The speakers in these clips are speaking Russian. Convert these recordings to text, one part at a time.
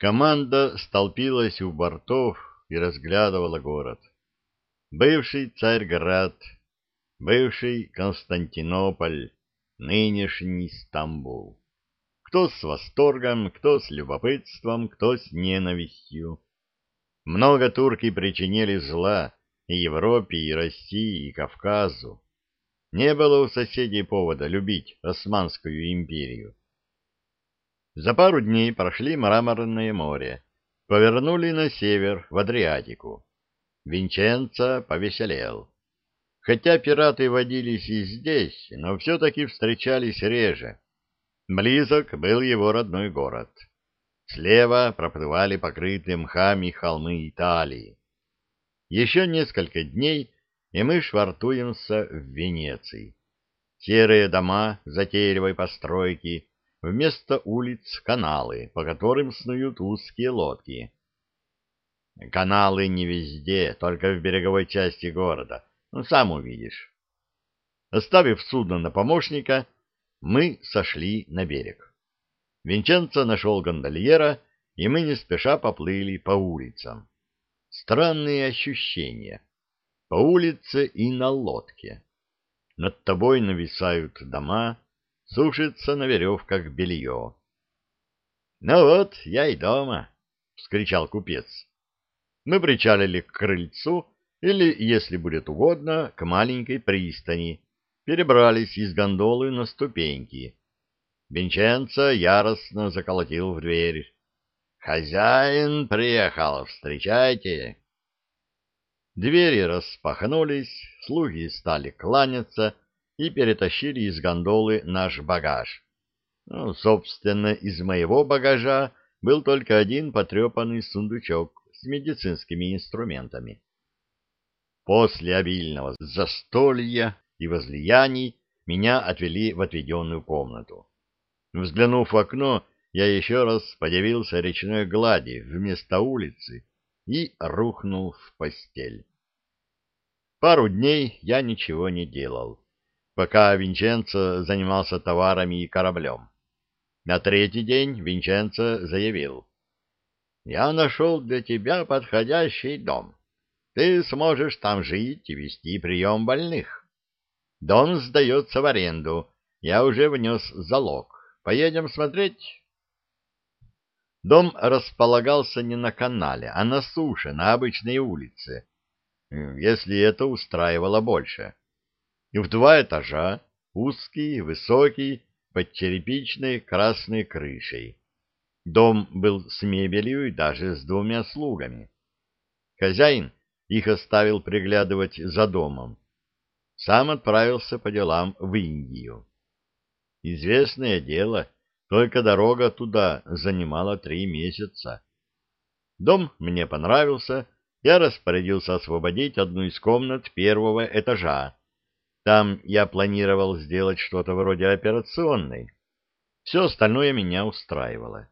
Команда столпилась у бортов и разглядывала город. Бывший Царьград, бывший Константинополь, нынешний Стамбул. Кто с восторгом, кто с любопытством, кто с ненавистью. Много турки причинили зла и Европе, и России, и Кавказу. Не было у соседей повода любить Османскую империю. За пару дней прошли Мраморное море, повернули на север, в Адриатику. Винченцо повеселел. Хотя пираты водились и здесь, но все-таки встречались реже. Близок был его родной город. Слева проплывали покрытые мхами холмы Италии. Еще несколько дней, и мы швартуемся в Венеции. Серые дома затейливой постройки — Вместо улиц — каналы, по которым снуют узкие лодки. Каналы не везде, только в береговой части города. Ну, сам увидишь. Оставив судно на помощника, мы сошли на берег. Винченцо нашел гондольера, и мы не спеша поплыли по улицам. Странные ощущения. По улице и на лодке. Над тобой нависают дома, сушится на веревках белье. — Ну вот, я и дома, — вскричал купец. Мы причалили к крыльцу или, если будет угодно, к маленькой пристани, перебрались из гондолы на ступеньки. Винченцо яростно заколотил в дверь. «Хозяин приехал, встречайте!» Двери распахнулись, слуги стали кланяться, и перетащили из гондолы наш багаж. Ну, собственно, из моего багажа был только один потрепанный сундучок с медицинскими инструментами. После обильного застолья и возлияний меня отвели в отведенную комнату. Взглянув в окно, я еще раз подивился речной глади вместо улицы и рухнул в постель. Пару дней я ничего не делал пока Винченцо занимался товарами и кораблем. На третий день Винченцо заявил. «Я нашел для тебя подходящий дом. Ты сможешь там жить и вести прием больных. Дом сдается в аренду. Я уже внес залог. Поедем смотреть?» Дом располагался не на канале, а на суше, на обычной улице, если это устраивало больше в два этажа, узкий, высокий, под черепичной красной крышей. Дом был с мебелью и даже с двумя слугами. Хозяин их оставил приглядывать за домом. Сам отправился по делам в Индию. Известное дело, только дорога туда занимала три месяца. Дом мне понравился, я распорядился освободить одну из комнат первого этажа, там я планировал сделать что-то вроде операционной. Все остальное меня устраивало.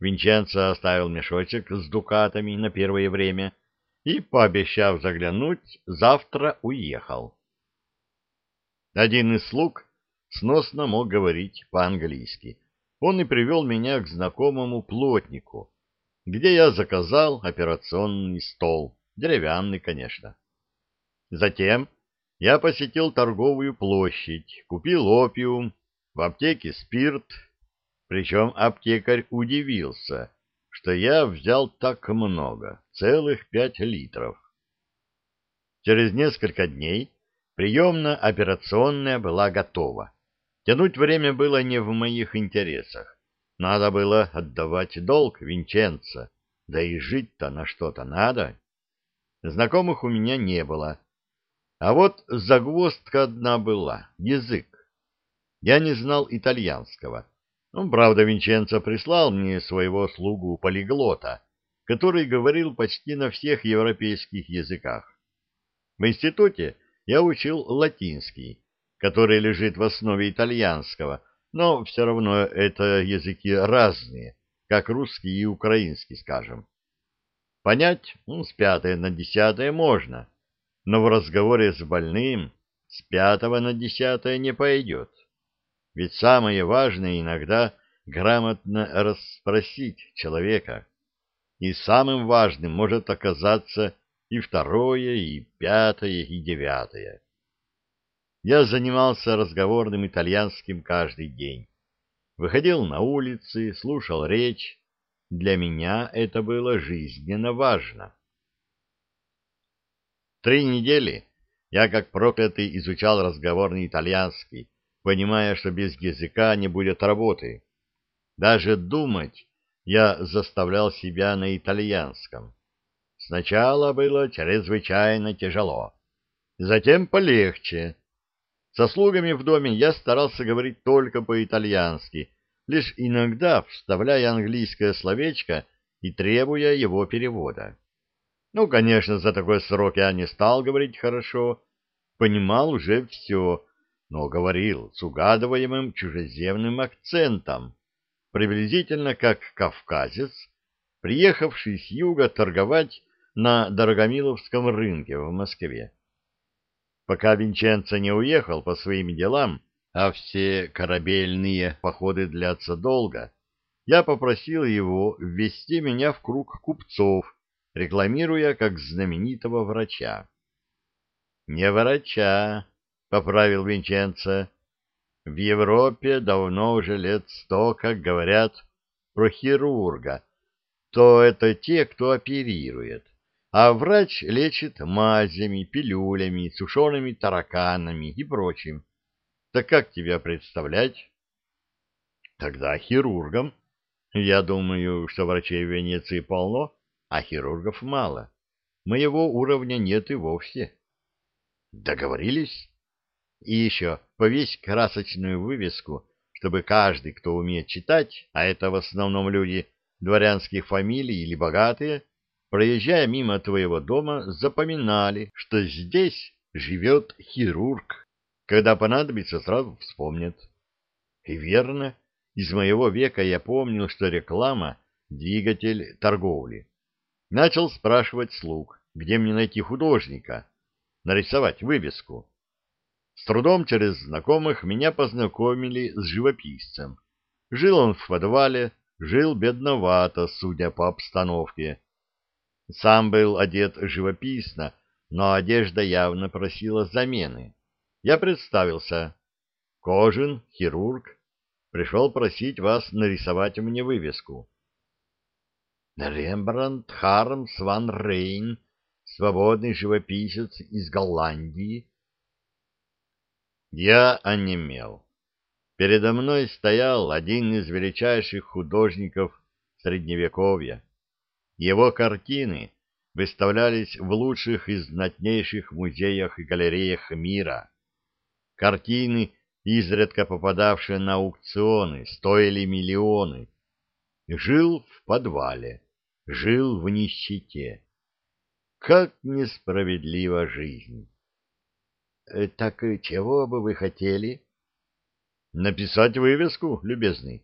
Винченцо оставил мешочек с дукатами на первое время и, пообещав заглянуть, завтра уехал. Один из слуг сносно мог говорить по-английски. Он и привел меня к знакомому плотнику, где я заказал операционный стол, деревянный, конечно. Затем я посетил торговую площадь, купил опиум, в аптеке спирт, причем аптекарь удивился, что я взял так много, целых пять литров. Через несколько дней приемно-операционная была готова. Тянуть время было не в моих интересах. Надо было отдавать долг Винченца, да и жить-то на что-то надо. Знакомых у меня не было, а вот загвоздка одна была — язык. Я не знал итальянского. Ну, правда, Винченцо прислал мне своего слугу-полиглота, который говорил почти на всех европейских языках. В институте я учил латинский, который лежит в основе итальянского, но все равно это языки разные, как русский и украинский, скажем. Понять ну, с пятое на десятое можно — но в разговоре с больным с пятого на десятое не пойдет. Ведь самое важное иногда грамотно расспросить человека. и самым важным может оказаться и второе, и пятое, и девятое. Я занимался разговорным итальянским каждый день. Выходил на улицы, слушал речь. Для меня это было жизненно важно. Три недели я, как проклятый, изучал разговорный итальянский, понимая, что без языка не будет работы. Даже думать я заставлял себя на итальянском. Сначала было чрезвычайно тяжело, затем полегче. Со слугами в доме я старался говорить только по-итальянски, лишь иногда вставляя английское словечко и требуя его перевода. Ну, конечно, за такой срок я не стал говорить хорошо, понимал уже все, но говорил с угадываемым чужеземным акцентом, приблизительно как кавказец, приехавший с юга торговать на Дорогомиловском рынке в Москве. Пока Винченцо не уехал по своим делам, а все корабельные походы длятся долго, я попросил его ввести меня в круг купцов, рекламируя как знаменитого врача. «Не врача», — поправил Винченцо. «В Европе давно уже лет сто, как говорят, про хирурга, то это те, кто оперирует а врач лечит мазями, пилюлями, сушеными тараканами и прочим. Так как тебя представлять? Тогда хирургом. Я думаю, что врачей в Венеции полно, а хирургов мало. Моего уровня нет и вовсе. Договорились? И еще повесь красочную вывеску, чтобы каждый, кто умеет читать, а это в основном люди дворянских фамилий или богатые, проезжая мимо твоего дома, запоминали, что здесь живет хирург. Когда понадобится, сразу вспомнят. И верно, из моего века я помнил, что реклама — двигатель торговли. Начал спрашивать слуг, где мне найти художника, нарисовать вывеску. С трудом через знакомых меня познакомили с живописцем. Жил он в подвале, жил бедновато, судя по обстановке. Сам был одет живописно, но одежда явно просила замены. Я представился. Кожин, хирург, пришел просить вас нарисовать мне вывеску. Рембрандт Хармс ван Рейн, свободный живописец из Голландии. Я онемел. Передо мной стоял один из величайших художников Средневековья. Его картины выставлялись в лучших и знатнейших музеях и галереях мира. Картины, изредка попадавшие на аукционы, стоили миллионы. Жил в подвале, жил в нищете. Как несправедлива жизнь! Э, — Так чего бы вы хотели? — Написать вывеску, любезный.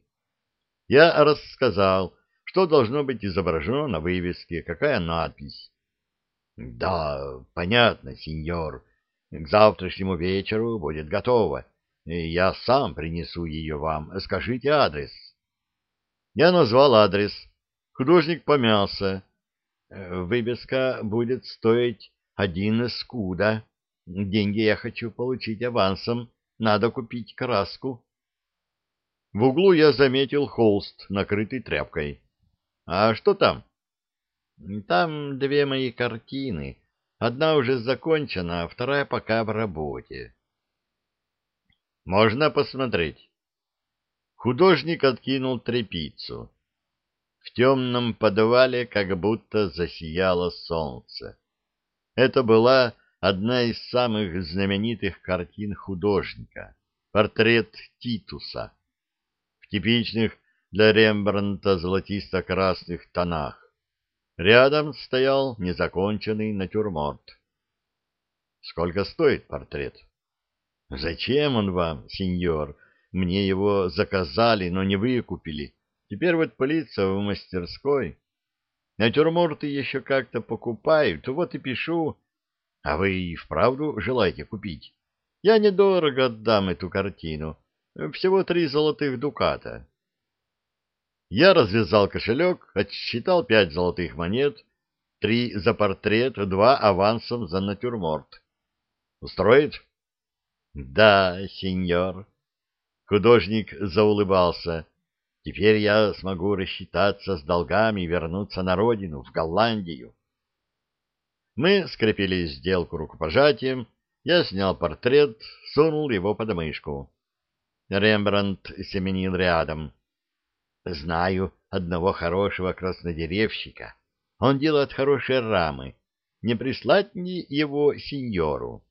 Я рассказал, что должно быть изображено на вывеске, какая надпись. — Да, понятно, сеньор. К завтрашнему вечеру будет готово. Я сам принесу ее вам. Скажите адрес. Я назвал адрес. Художник помялся. Вывеска будет стоить один скуда. Деньги я хочу получить авансом. Надо купить краску. В углу я заметил холст, накрытый тряпкой. А что там? Там две мои картины. Одна уже закончена, а вторая пока в работе. Можно посмотреть. Художник откинул трепицу. В темном подвале как будто засияло солнце. Это была одна из самых знаменитых картин художника — портрет Титуса. В типичных для Рембрандта золотисто-красных тонах. Рядом стоял незаконченный натюрморт. Сколько стоит портрет? Зачем он вам, сеньор? Мне его заказали, но не выкупили. Теперь вот пылится в мастерской. Натюрморты еще как-то покупают, вот и пишу. А вы и вправду желаете купить? Я недорого отдам эту картину. Всего три золотых дуката. Я развязал кошелек, отсчитал пять золотых монет, три за портрет, два авансом за натюрморт. Устроит? Да, сеньор. Художник заулыбался. Теперь я смогу рассчитаться с долгами и вернуться на родину, в Голландию. Мы скрепили сделку рукопожатием, я снял портрет, сунул его под мышку. Рембрандт семенил рядом. Знаю одного хорошего краснодеревщика. Он делает хорошие рамы. Не прислать мне его сеньору?